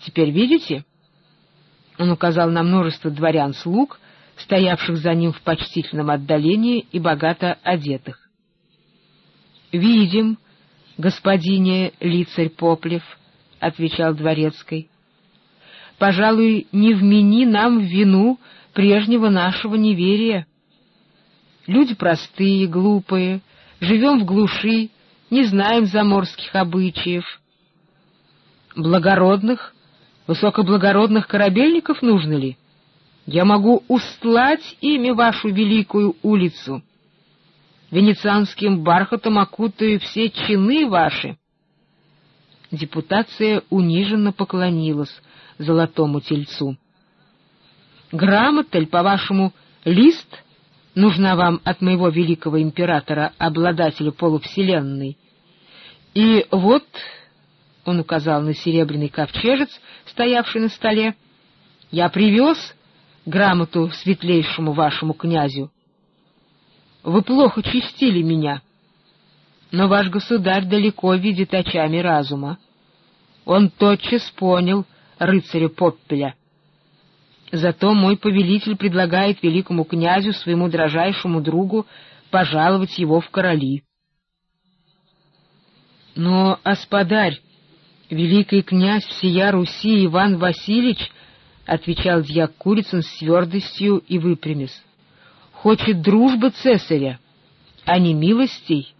Теперь видите? Он указал на множество дворян-слуг, стоявших за ним в почтительном отдалении и богато одетых. «Видим, господине лицарь Поплев», — отвечал дворецкий. «Пожалуй, не вмени нам в вину прежнего нашего неверия. Люди простые, глупые, живем в глуши, не знаем заморских обычаев. Благородных, высокоблагородных корабельников нужно ли? Я могу устлать ими вашу великую улицу» венецианским бархатом окутаю все чины ваши. Депутация униженно поклонилась золотому тельцу. Грамота по-вашему, лист нужна вам от моего великого императора, обладателя полувселенной? И вот, — он указал на серебряный ковчежец, стоявший на столе, — я привез грамоту светлейшему вашему князю, вы плохо чистили меня. Но ваш государь далеко видит очами разума. Он тотчас понял рыцаря Поппеля. Зато мой повелитель предлагает великому князю, своему дрожайшему другу, пожаловать его в короли. Но, господарь, великий князь всея Руси Иван Васильевич, — отвечал дьяк Курицын с твердостью и выпрямясь, хочет дружбы цесаря, а не милостей.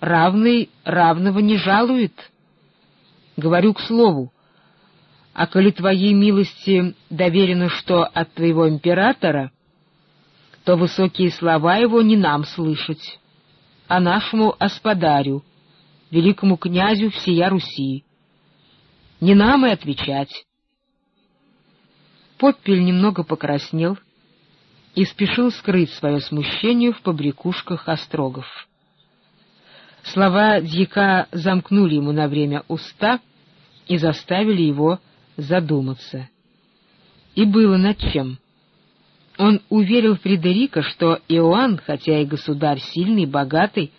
Равный равного не жалует. Говорю к слову, а коли твоей милости доверено что от твоего императора, то высокие слова его не нам слышать, а нашему осподарю, великому князю всея Руси. Не нам и отвечать. Поппель немного покраснел, — и спешил скрыть свое смущение в побрякушках острогов. Слова дьяка замкнули ему на время уста и заставили его задуматься. И было над чем. Он уверил Фредерика, что Иоанн, хотя и государь сильный, богатый,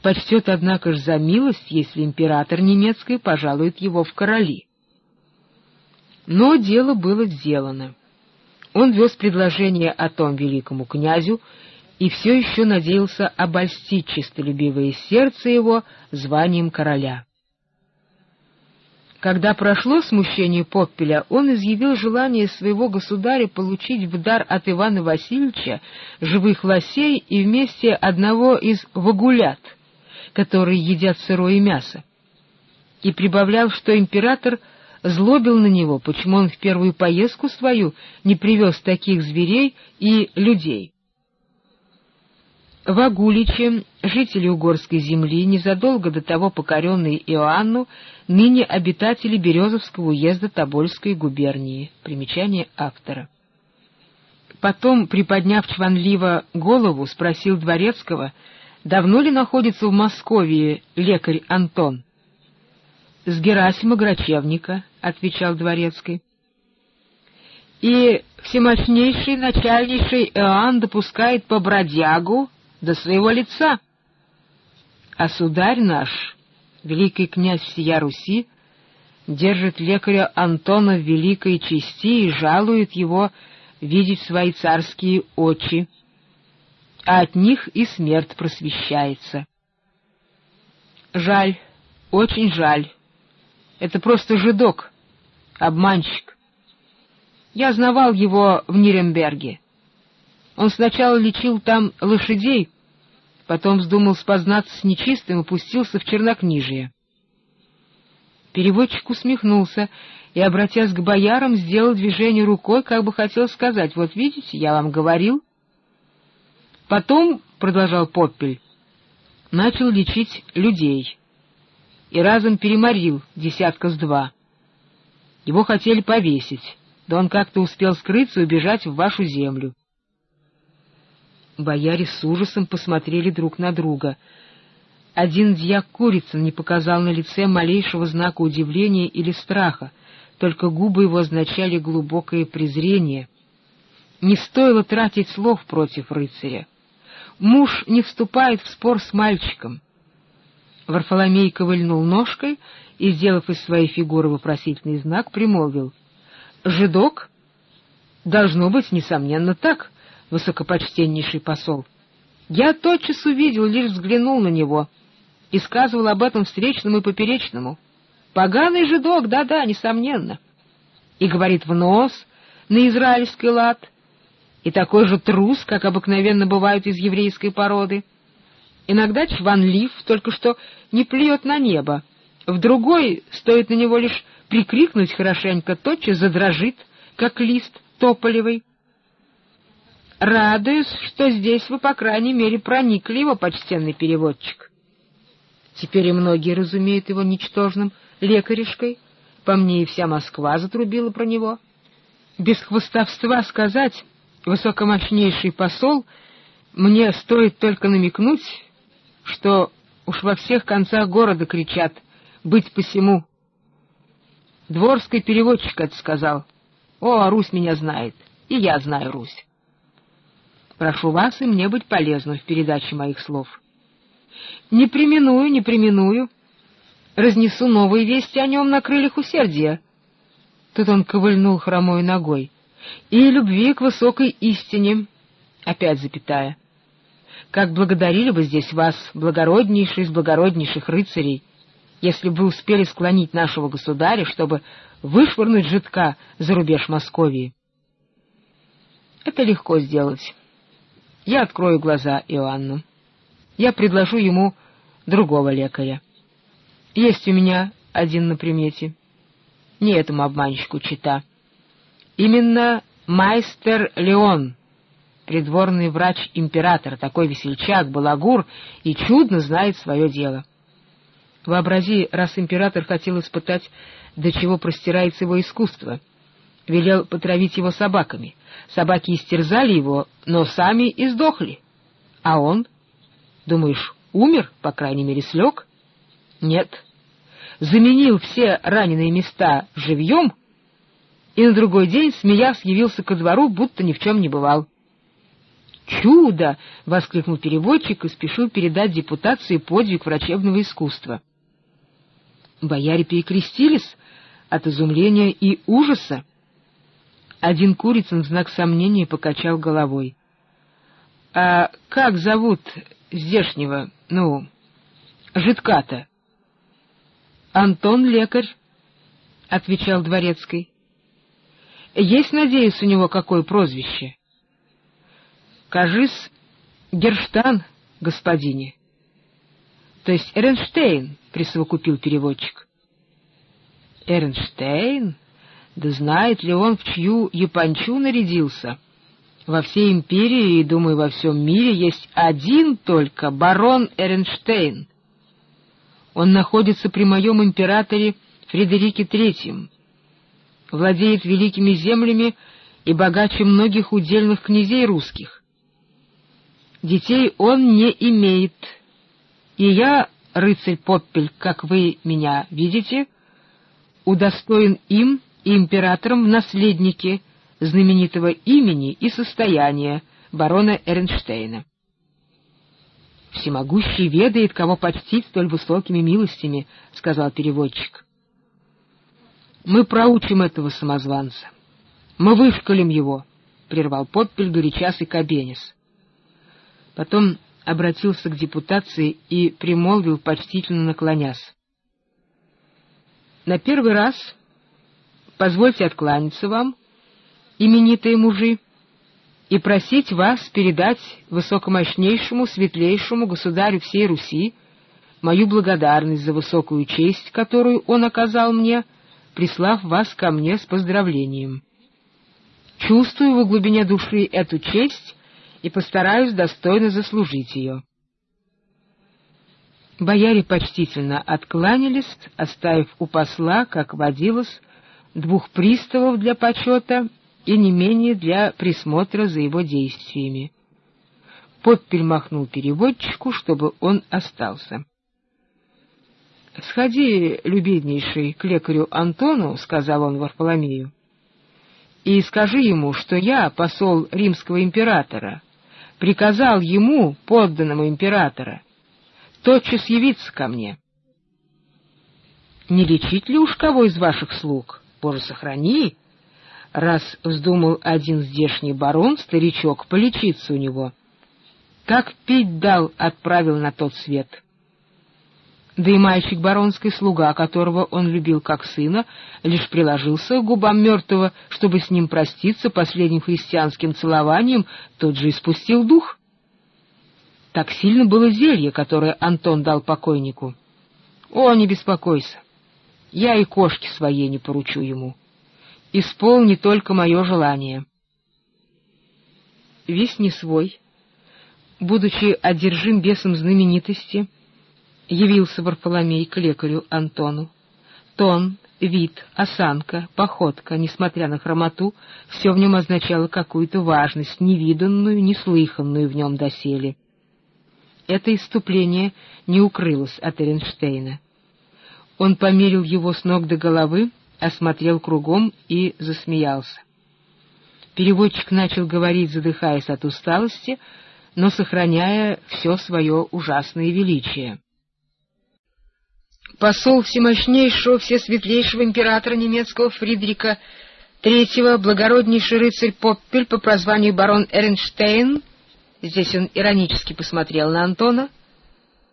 почтет, однако же, за милость, если император немецкий пожалует его в короли. Но дело было сделано. Он вез предложение о том великому князю и все еще надеялся обольстить чистолюбивое сердце его званием короля. Когда прошло смущение Поппеля, он изъявил желание своего государя получить в дар от Ивана Васильевича живых лосей и вместе одного из вагулят, которые едят сырое мясо, и прибавлял, что император — злобил на него, почему он в первую поездку свою не привез таких зверей и людей. В Агуличе жители угорской земли, незадолго до того покоренные Иоанну, ныне обитатели Березовского уезда Тобольской губернии. Примечание автора. Потом, приподняв чванливо голову, спросил Дворецкого, давно ли находится в Москве лекарь Антон. — С Герасима Грачевника, — отвечал Дворецкий. — И всемощнейший начальнейший Иоанн допускает по бродягу до своего лица. А сударь наш, великий князь всея Руси, держит лекаря Антона в великой чести и жалует его видеть свои царские очи, а от них и смерть просвещается. Жаль, очень жаль, это просто жидок, обманщик. Я знавал его в Нирнберге. Он сначала лечил там лошадей, потом вздумал спознаться с нечистым и пустился в чернокнижие. Переводчик усмехнулся и, обратясь к боярам, сделал движение рукой, как бы хотел сказать, «Вот видите, я вам говорил». Потом, — продолжал Поппель, — начал лечить людей и разом переморил десятка с два. Его хотели повесить, да он как-то успел скрыться и убежать в вашу землю. Бояре с ужасом посмотрели друг на друга. Один дьяк Курицын не показал на лице малейшего знака удивления или страха, только губы его означали глубокое презрение. Не стоило тратить слов против рыцаря. Муж не вступает в спор с мальчиком — Варфоломей ковыльнул ножкой и, сделав из своей фигуры вопросительный знак, примолвил. — Жидок? — Должно быть, несомненно, так, высокопочтеннейший посол. Я тотчас увидел, лишь взглянул на него и сказывал об этом встречному и поперечному. Поганый жидок, да-да, несомненно. И говорит в нос на израильский лад, и такой же трус, как обыкновенно бывают из еврейской породы. Иногда чванлив, только что не плюет на небо. В другой, стоит на него лишь прикрикнуть хорошенько, тотчас задрожит, как лист тополевый. Радуюсь, что здесь вы, по крайней мере, проникли его, почтенный переводчик. Теперь и многие разумеют его ничтожным лекаришкой. По мне и вся Москва затрубила про него. Без хвостовства сказать, высокомощнейший посол, мне стоит только намекнуть, что уж во всех концах города кричат «быть посему». Дворский переводчик это сказал. О, Русь меня знает, и я знаю Русь. Прошу вас и мне быть полезным в передаче моих слов. Не применую, не применую. Разнесу новые вести о нем на крыльях усердия. Тут он ковыльнул хромой ногой. И любви к высокой истине. Опять запятая как благодарили бы здесь вас, благороднейший из благороднейших рыцарей, если бы успели склонить нашего государя, чтобы вышвырнуть жидка за рубеж Московии. Это легко сделать. Я открою глаза Иоанну. Я предложу ему другого лекаря. Есть у меня один на примете. Не этому обманщику чита. Именно майстер Леон — придворный врач императора, такой весельчак, балагур и чудно знает свое дело. Вообрази, раз император хотел испытать, до чего простирается его искусство. Велел потравить его собаками. Собаки истерзали его, но сами и сдохли. А он, думаешь, умер, по крайней мере, слег? Нет. Заменил все раненые места живьем и на другой день, смеясь, явился ко двору, будто ни в чем не бывал. «Чудо!» — воскликнул переводчик и спешил передать депутации подвиг врачебного искусства. Бояре перекрестились от изумления и ужаса. Один Курицын в знак сомнения покачал головой. — А как зовут здешнего, ну, жидка-то? — Антон лекарь, — отвечал дворецкий. — Есть, надеюсь, у него какое прозвище? — Кажись, Герштан, господине. То есть Эренштейн, присовокупил переводчик. Эренштейн? Да знает ли он, в чью япончу нарядился? Во всей империи и, думаю, во всем мире есть один только барон Эренштейн. Он находится при моем императоре Фредерике Третьем, владеет великими землями и богаче многих удельных князей русских. Детей он не имеет. И я, рыцарь Поппель, как вы меня видите, удостоен им и императором в наследнике знаменитого имени и состояния барона Эрнштейна. «Всемогущий ведает, кого почтить столь высокими милостями», — сказал переводчик. «Мы проучим этого самозванца. Мы вышкалим его», — прервал Поппель горячас и Кабенис. Потом обратился к депутации и примолвил, почтительно наклонясь. «На первый раз позвольте откланяться вам, именитые мужи, и просить вас передать высокомощнейшему, светлейшему государю всей Руси мою благодарность за высокую честь, которую он оказал мне, прислав вас ко мне с поздравлением. Чувствую в глубине души эту честь и постараюсь достойно заслужить ее. Бояре почтительно откланялись, оставив у посла, как водилось, двух приставов для почета и не менее для присмотра за его действиями. Поппель махнул переводчику, чтобы он остался. — Сходи, любеднейший, к лекарю Антону, — сказал он Варфоломею, — и скажи ему, что я посол римского императора, приказал ему, подданному императора, тотчас явиться ко мне. Не лечить ли уж кого из ваших слуг? Боже, сохрани! Раз вздумал один здешний барон, старичок, полечиться у него. Как пить дал, отправил на тот свет. Да и мальчик баронский слуга, которого он любил как сына, лишь приложился к губам мертвого, чтобы с ним проститься последним христианским целованием, тот же испустил дух. Так сильно было зелье, которое Антон дал покойнику. О, не беспокойся, я и кошки своей не поручу ему. Исполни только мое желание. Весь не свой, будучи одержим бесом знаменитости, явился Варфоломей к лекарю Антону. Тон, вид, осанка, походка, несмотря на хромоту, все в нем означало какую-то важность, невиданную, неслыханную в нем доселе. Это иступление не укрылось от Эренштейна. Он померил его с ног до головы, осмотрел кругом и засмеялся. Переводчик начал говорить, задыхаясь от усталости, но сохраняя все свое ужасное величие. Посол всемощнейшего, всесветлейшего императора немецкого Фридрика III, благороднейший рыцарь Поппель по прозванию барон Эрнштейн, здесь он иронически посмотрел на Антона,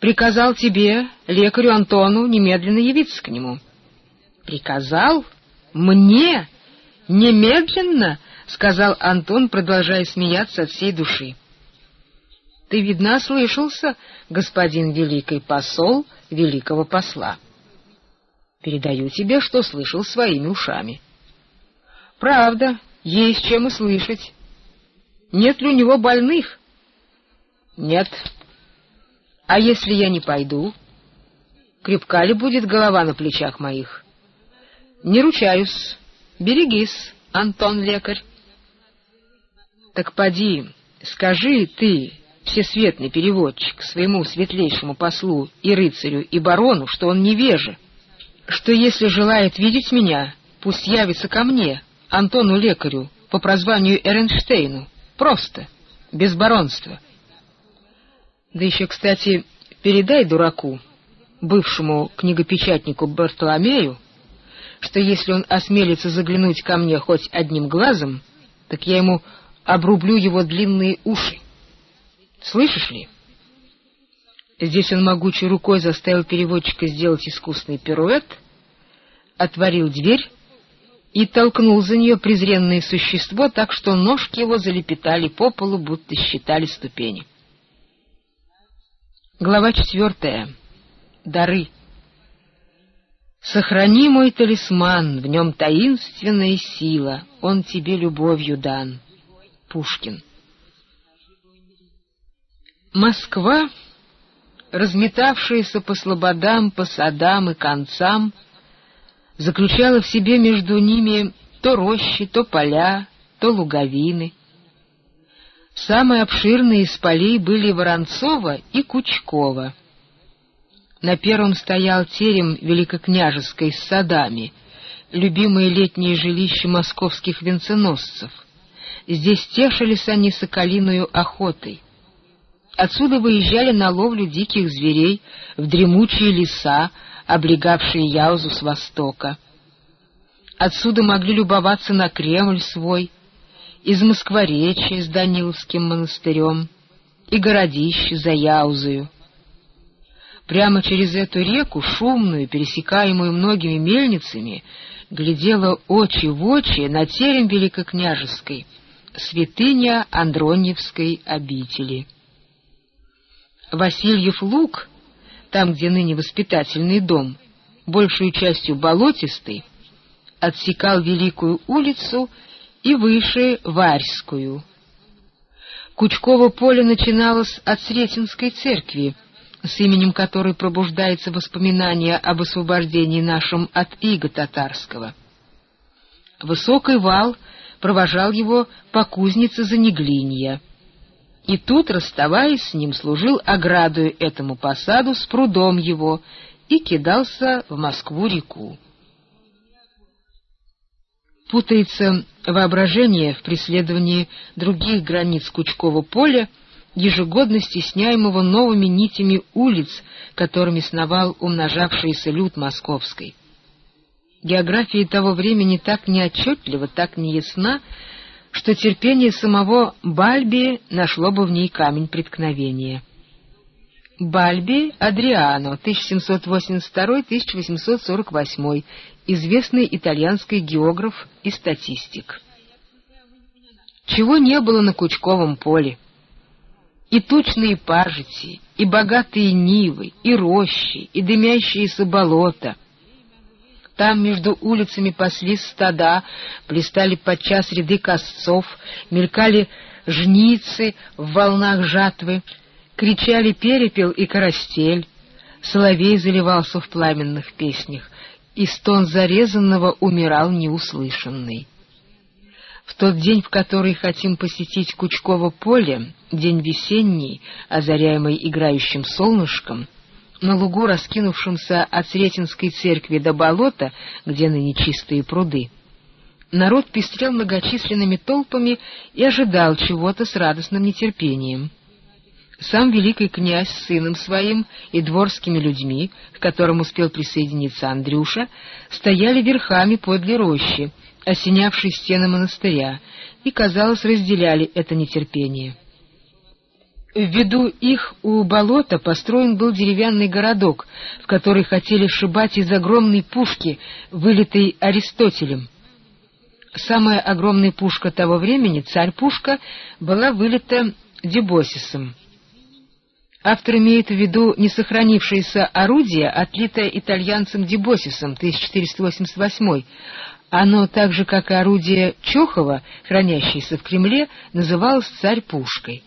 приказал тебе, лекарю Антону, немедленно явиться к нему. Приказал? Мне? Немедленно? сказал Антон, продолжая смеяться от всей души. Ты, видно, слышался, господин великий посол великого посла. Передаю тебе, что слышал своими ушами. Правда, есть чем и слышать. Нет ли у него больных? Нет. А если я не пойду? Крепка ли будет голова на плечах моих? Не ручаюсь. Берегись, Антон лекарь. Так поди, скажи ты, всесветный переводчик, своему светлейшему послу и рыцарю и барону, что он невеже, что если желает видеть меня, пусть явится ко мне, Антону лекарю, по прозванию Эренштейну, просто, без баронства. Да еще, кстати, передай дураку, бывшему книгопечатнику Бартоломею, что если он осмелится заглянуть ко мне хоть одним глазом, так я ему обрублю его длинные уши. Слышишь ли? Здесь он могучей рукой заставил переводчика сделать искусный пируэт, отворил дверь и толкнул за нее презренное существо так, что ножки его залепетали по полу, будто считали ступени. Глава четвертая. Дары. Сохрани мой талисман, в нем таинственная сила, он тебе любовью дан. Пушкин. Москва, разметавшаяся по слободам, по садам и концам, заключала в себе между ними то рощи, то поля, то луговины. Самые обширные из полей были Воронцова и Кучкова. На первом стоял терем великокняжеской с садами, любимое летнее жилище московских венценосцев. Здесь тешились они соколиную охотой. Отсюда выезжали на ловлю диких зверей в дремучие леса, облегавшие Яузу с востока. Отсюда могли любоваться на Кремль свой — из Москворечья с Даниловским монастырем и городище за Яузою. Прямо через эту реку, шумную, пересекаемую многими мельницами, глядела очи в очи на терем Великокняжеской, святыня Андроньевской обители. Васильев луг, там, где ныне воспитательный дом, большую частью болотистый, отсекал Великую улицу и выше Варьскую. Кучково поле начиналось от Сретенской церкви, с именем которой пробуждается воспоминание об освобождении нашем от иго татарского. Высокий вал провожал его по кузнице Занеглинья, и тут, расставаясь с ним, служил оградою этому посаду с прудом его и кидался в Москву-реку. Путается воображение в преследовании других границ Кучкова поля ежегодно стесняемого новыми нитями улиц, которыми сновал умножавшийся люд московской. География того времени так неотчетлива, так неясна, что терпение самого Бальби нашло бы в ней камень преткновения. Бальби Адриано, 1782-1848, известный итальянский географ и статистик. Чего не было на Кучковом поле? И тучные пажити, и богатые нивы, и рощи, и дымящиеся болота. Там между улицами паслись стада, блистали подчас ряды косцов, мелькали жницы в волнах жатвы, кричали перепел и карастель, соловей заливался в пламенных песнях, и стон зарезанного умирал неуслышанный. В тот день, в который хотим посетить Кучково поле, день весенний, озаряемый играющим солнышком, на лугу, раскинувшемся от Сретенской церкви до болота, где ныне чистые пруды, народ пестрел многочисленными толпами и ожидал чего-то с радостным нетерпением. Сам великий князь с сыном своим и дворскими людьми, к которым успел присоединиться Андрюша, стояли верхами подле рощи, осенявшей стены монастыря, и, казалось, разделяли это нетерпение. В виду их у болота построен был деревянный городок, в который хотели сшибать из огромной пушки, вылитой Аристотелем. Самая огромная пушка того времени, царь-пушка, была вылита Дебосисом. Автор имеет в виду несохранившееся орудие, отлитое итальянцем Дебосисом 1488 Оно, так же как и орудие Чохова, хранящееся в Кремле, называлось царь-пушкой.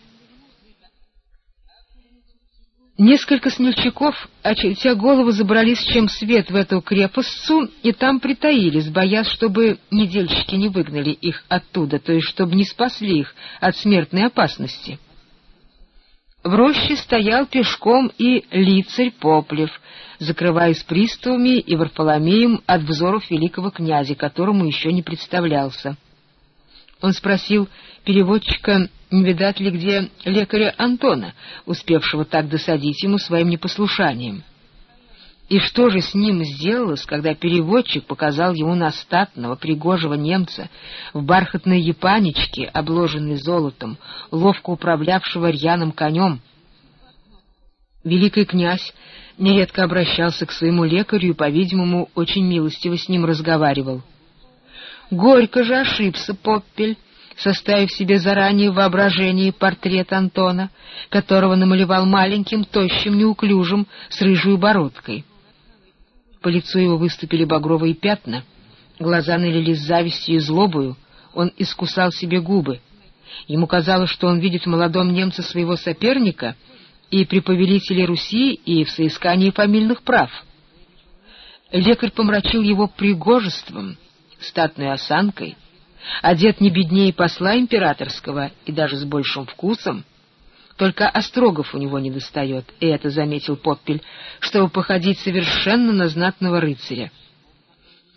Несколько смельчаков, очертя голову, забрались чем свет в эту крепостцу и там притаились, боясь, чтобы недельщики не выгнали их оттуда, то есть чтобы не спасли их от смертной опасности. В роще стоял пешком и лицарь Поплев, закрываясь приставами и Варфоломеем от взоров великого князя, которому еще не представлялся. Он спросил переводчика, не видать ли где лекаря Антона, успевшего так досадить ему своим непослушанием. И что же с ним сделалось, когда переводчик показал ему на статного, пригожего немца в бархатной япанечке, обложенной золотом, ловко управлявшего рьяным конем? Великий князь нередко обращался к своему лекарю и, по-видимому, очень милостиво с ним разговаривал. Горько же ошибся Поппель, составив себе заранее в воображении портрет Антона, которого намалевал маленьким, тощим, неуклюжим, с рыжей бородкой. По лицу его выступили багровые пятна, глаза налились завистью и злобою, он искусал себе губы. Ему казалось, что он видит в молодом немце своего соперника и при повелителе Руси, и в соискании фамильных прав. Лекарь помрачил его пригожеством, статной осанкой, одет не беднее посла императорского и даже с большим вкусом, только острогов у него не достает, и это заметил Поппель, чтобы походить совершенно на знатного рыцаря.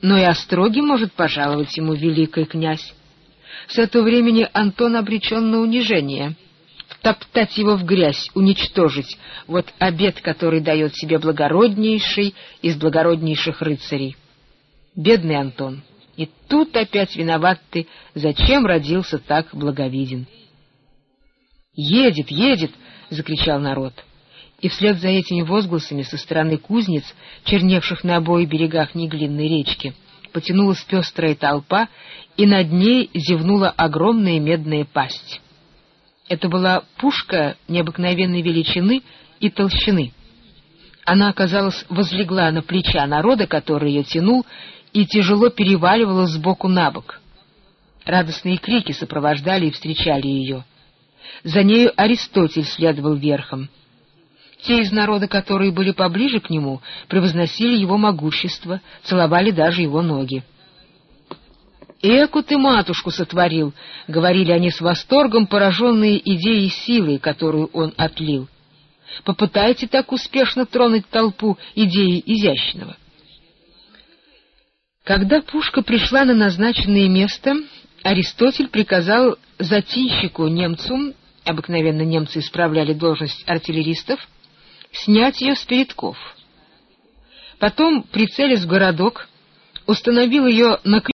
Но и остроги может пожаловать ему великий князь. С этого времени Антон обречен на унижение. Топтать его в грязь, уничтожить — вот обед, который дает себе благороднейший из благороднейших рыцарей. Бедный Антон, и тут опять виноват ты, зачем родился так благовиден. «Едет, едет!» — закричал народ. И вслед за этими возгласами со стороны кузнец, черневших на обоих берегах неглинной речки, потянулась пестрая толпа, и над ней зевнула огромная медная пасть. Это была пушка необыкновенной величины и толщины. Она, оказалось, возлегла на плеча народа, который ее тянул, и тяжело переваливалась сбоку на бок. Радостные крики сопровождали и встречали ее — за нею Аристотель следовал верхом. Те из народа, которые были поближе к нему, превозносили его могущество, целовали даже его ноги. «Эку ты матушку сотворил!» — говорили они с восторгом, пораженные идеей силы, которую он отлил. «Попытайте так успешно тронуть толпу идеи изящного». Когда пушка пришла на назначенное место, Аристотель приказал затинщику немцу обыкновенно немцы исправляли должность артиллеристов, снять ее с передков. Потом, прицелясь в городок, установил ее на